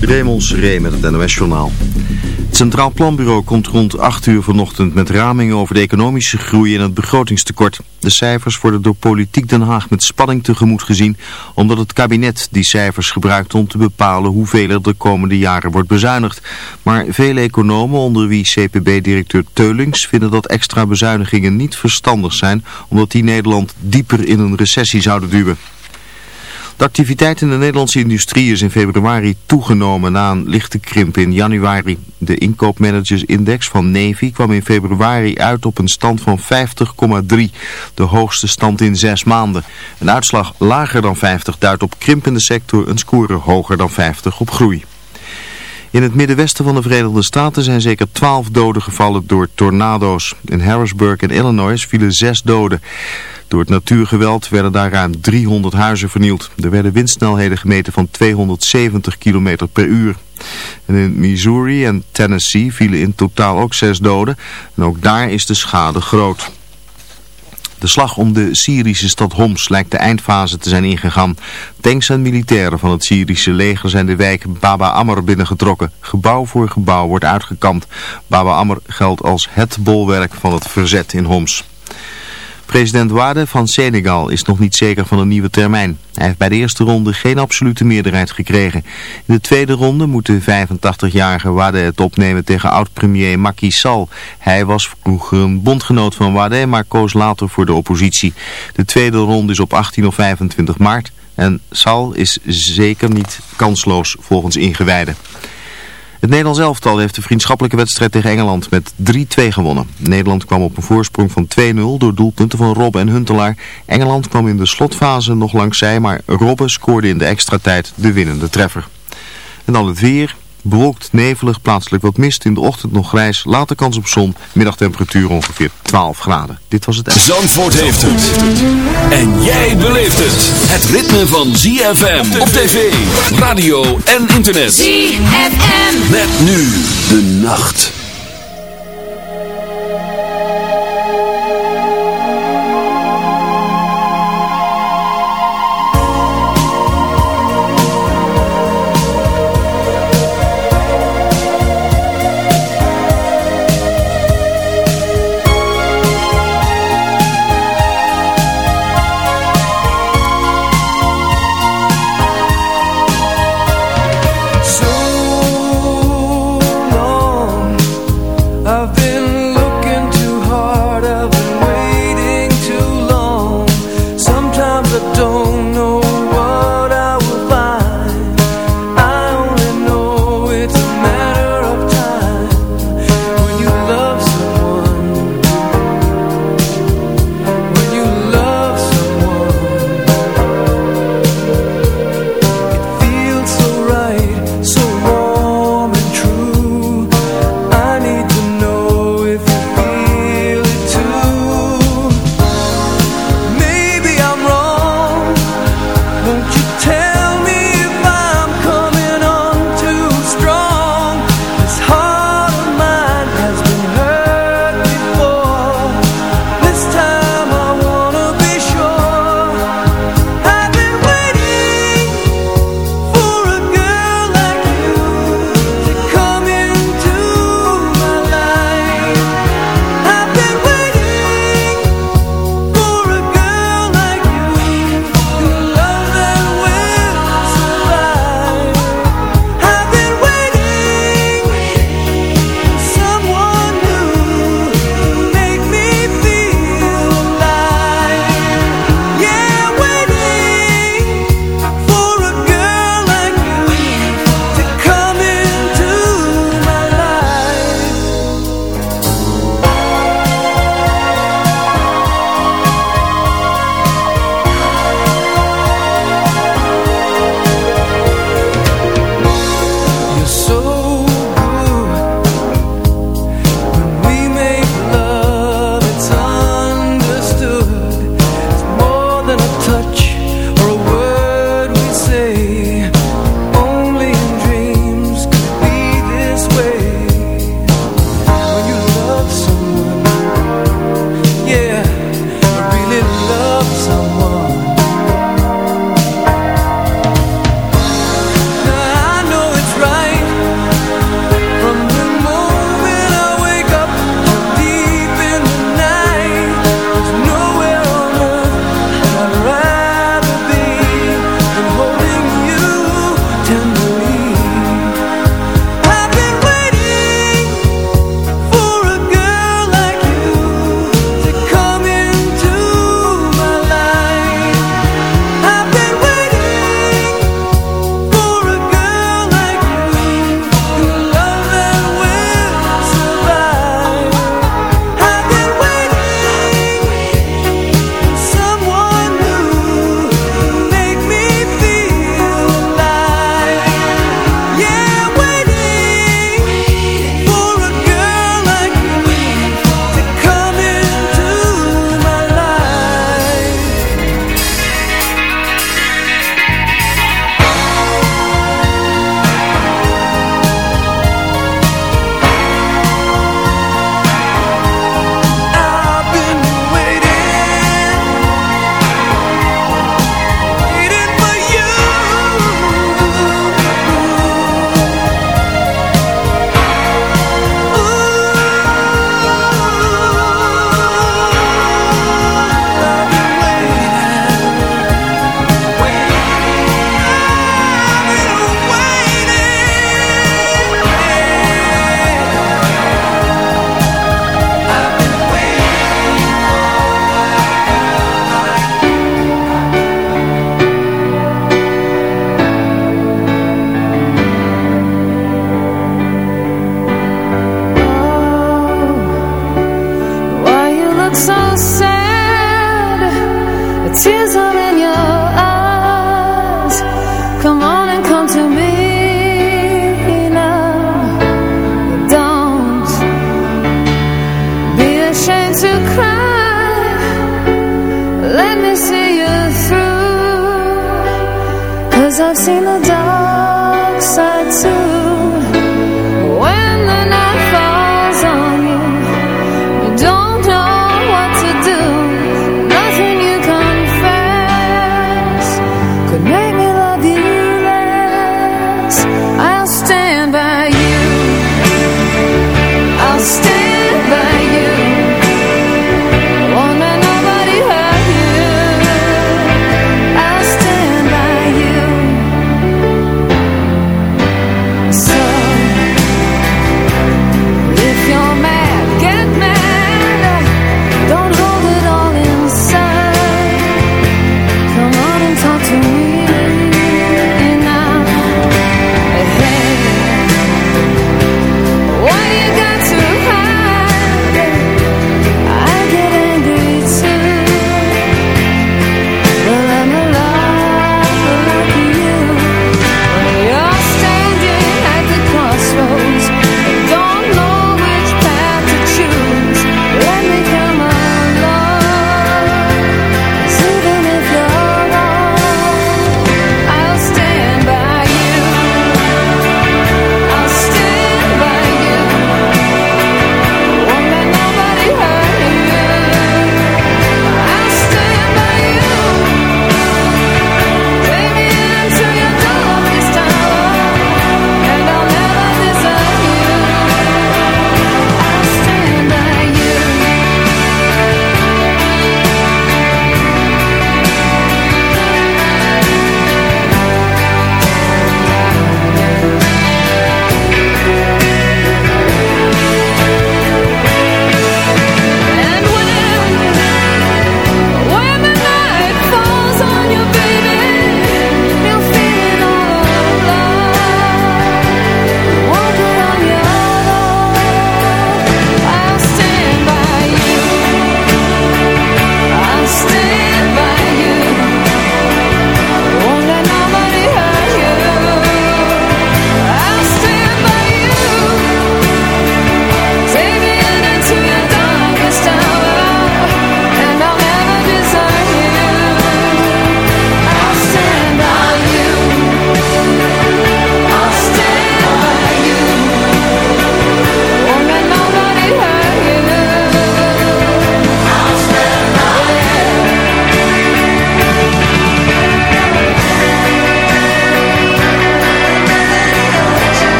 Raymond Seré met het NOS-journaal. Het Centraal Planbureau komt rond 8 uur vanochtend met ramingen over de economische groei en het begrotingstekort. De cijfers worden door Politiek Den Haag met spanning tegemoet gezien, omdat het kabinet die cijfers gebruikt om te bepalen hoeveel er de komende jaren wordt bezuinigd. Maar vele economen, onder wie CPB-directeur Teulings, vinden dat extra bezuinigingen niet verstandig zijn, omdat die Nederland dieper in een recessie zouden duwen. De activiteit in de Nederlandse industrie is in februari toegenomen na een lichte krimp in januari. De inkoopmanagersindex van Navy kwam in februari uit op een stand van 50,3, de hoogste stand in zes maanden. Een uitslag lager dan 50 duidt op krimpende sector, een score hoger dan 50 op groei. In het middenwesten van de Verenigde Staten zijn zeker twaalf doden gevallen door tornado's. In Harrisburg en Illinois vielen zes doden. Door het natuurgeweld werden daar ruim 300 huizen vernield. Er werden windsnelheden gemeten van 270 km per uur. En in Missouri en Tennessee vielen in totaal ook zes doden. En ook daar is de schade groot. De slag om de Syrische stad Homs lijkt de eindfase te zijn ingegaan. Tanks en militairen van het Syrische leger zijn de wijk Baba Amr binnengetrokken. Gebouw voor gebouw wordt uitgekampt. Baba Amr geldt als het bolwerk van het verzet in Homs. President Wade van Senegal is nog niet zeker van een nieuwe termijn. Hij heeft bij de eerste ronde geen absolute meerderheid gekregen. In de tweede ronde moet de 85-jarige Wade het opnemen tegen oud-premier Macky Sall. Hij was vroeger een bondgenoot van Wade, maar koos later voor de oppositie. De tweede ronde is op 18 of 25 maart en Sall is zeker niet kansloos volgens ingewijden. Het Nederlands elftal heeft de vriendschappelijke wedstrijd tegen Engeland met 3-2 gewonnen. Nederland kwam op een voorsprong van 2-0 door doelpunten van Robben en Huntelaar. Engeland kwam in de slotfase nog langs zij, maar Robben scoorde in de extra tijd de winnende treffer. En dan het weer. Bewolkt, nevelig, plaatselijk wat mist. In de ochtend nog grijs, later kans op zon. Middagtemperatuur ongeveer 12 graden. Dit was het... Zandvoort heeft het. En jij beleeft het. Het ritme van ZFM op tv, radio en internet. ZFM. Met nu de nacht.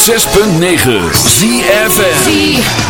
106.9 ZFN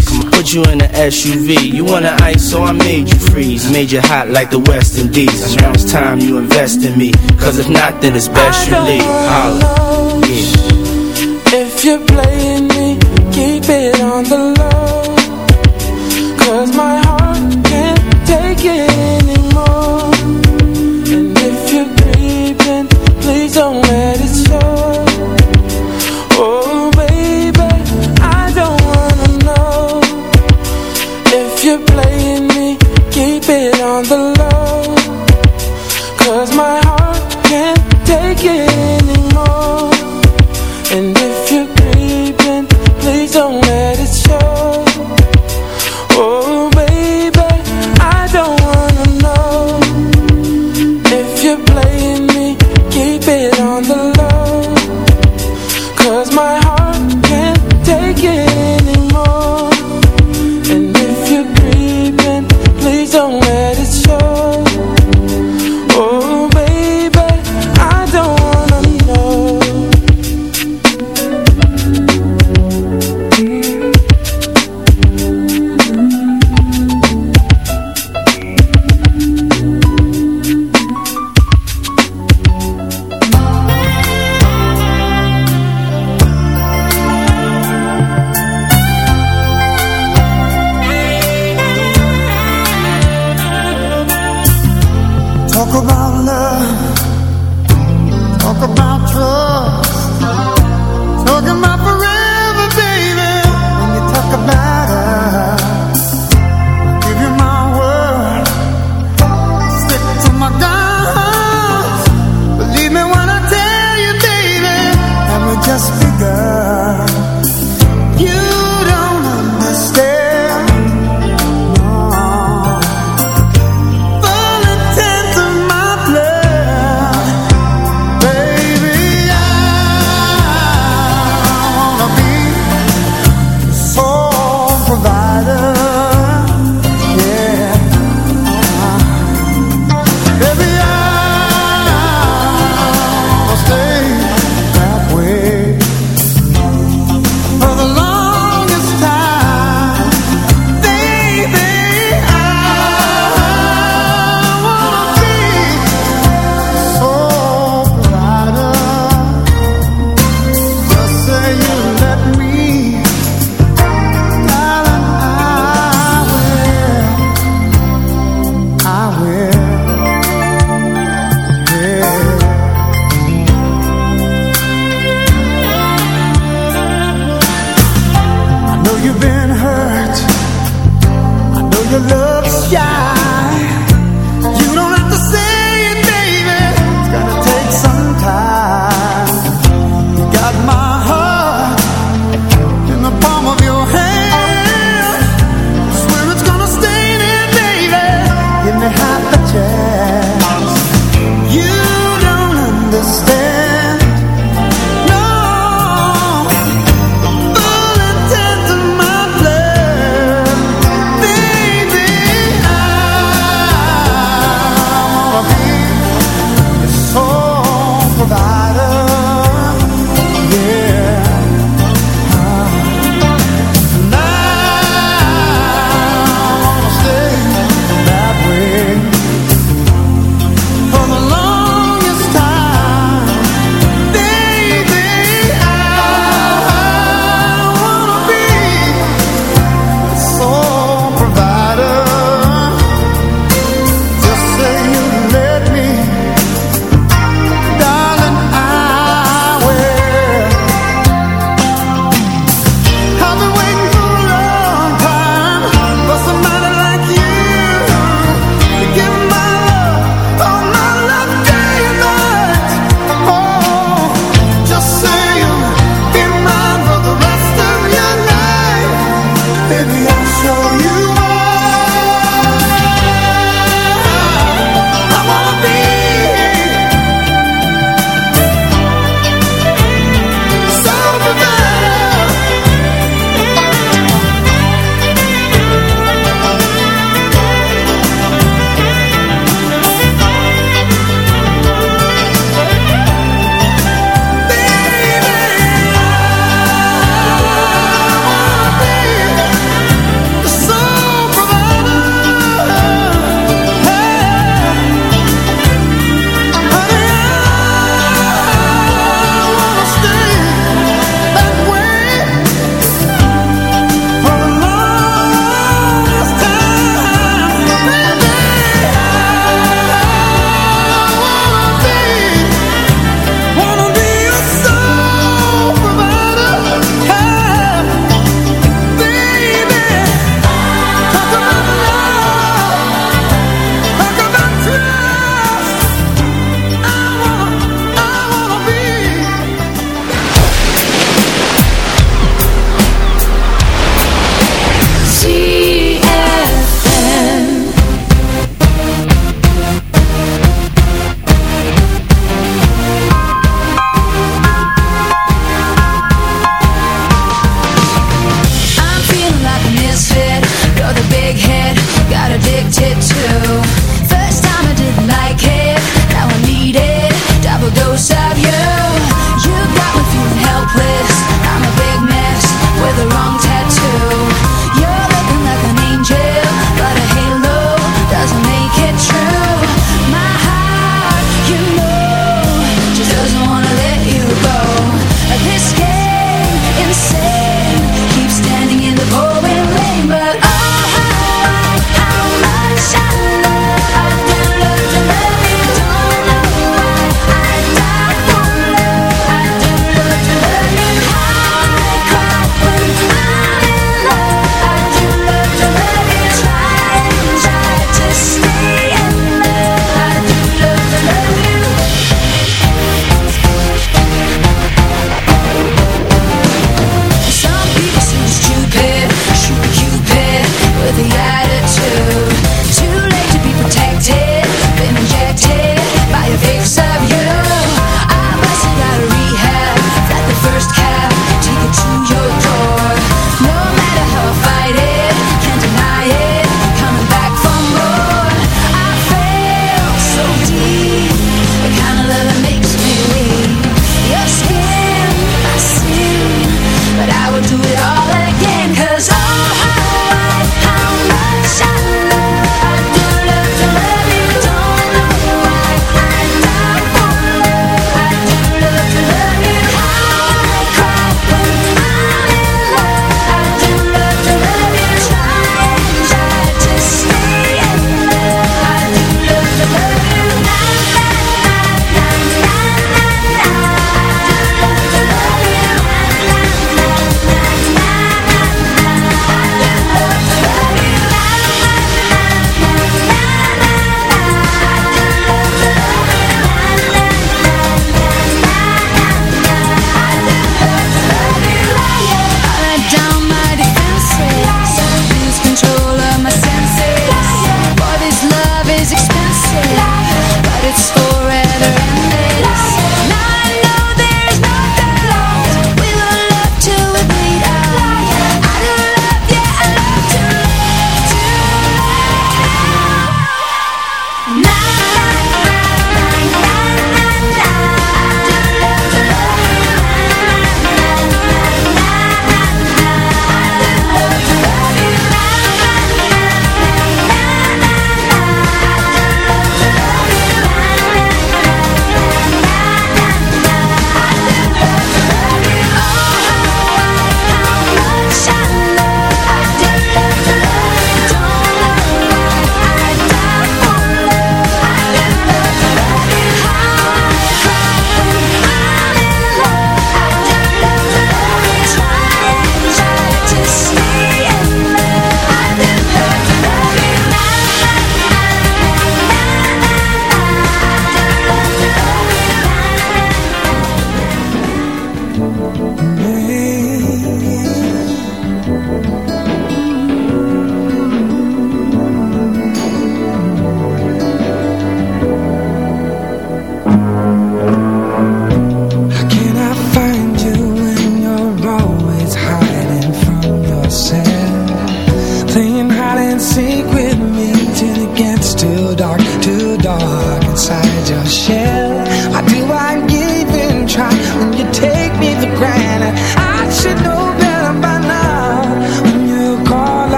Put you in an SUV. You want an ice, so I made you freeze. Made you hot like the West Indies. Now it's time you invest in me. Cause if not, then it's best you leave. Holla. Yeah. If you're playing me, keep it on the low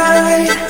night.